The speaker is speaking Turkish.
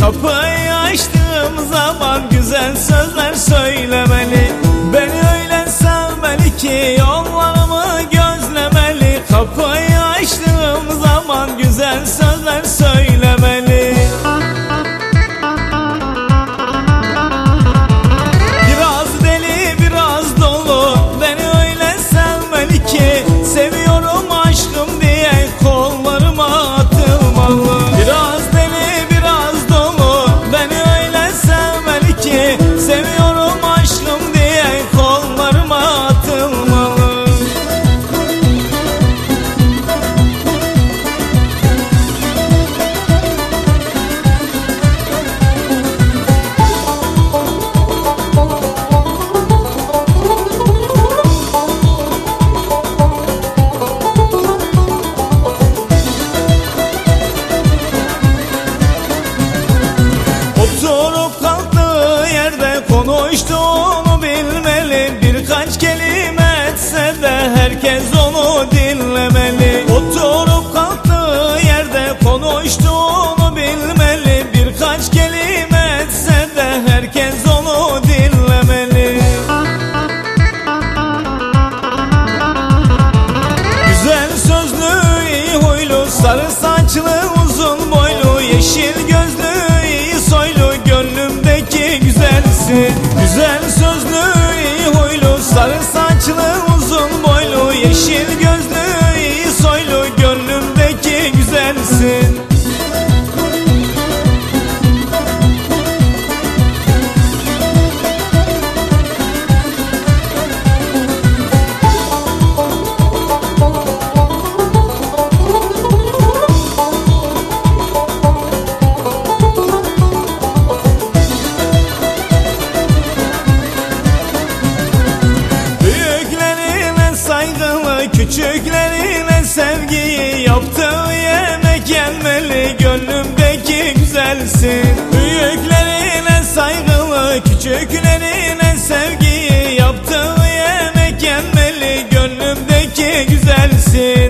Kapıyı açtığım zaman güzel sözler söylemeli. Beni öyle sevmeli ki yollarımı gözlemeli. Kapıyı açtığım zaman güzel sözler söylemeli konuştuğunu bilmeli. Birkaç kelime etse de herkes onu dinlemeli. Oturup kalktığı yerde konuştuğunu bilmeli. Birkaç kelime etse de herkes onu dinlemeli. Güzel sözlü, iyi huylu, sarı saçlı, uzun boylu, yeşil gözlü, iyi soylu, gönlümdeki güzelsin. Güzel Küçüklerine sevgiyi yaptığı yemek yenmeli Gönlümdeki güzelsin. Büyüklerine saygılı Küçüklerine sevgiyi yaptığı yemek yenmeli Gönlümdeki güzelsin.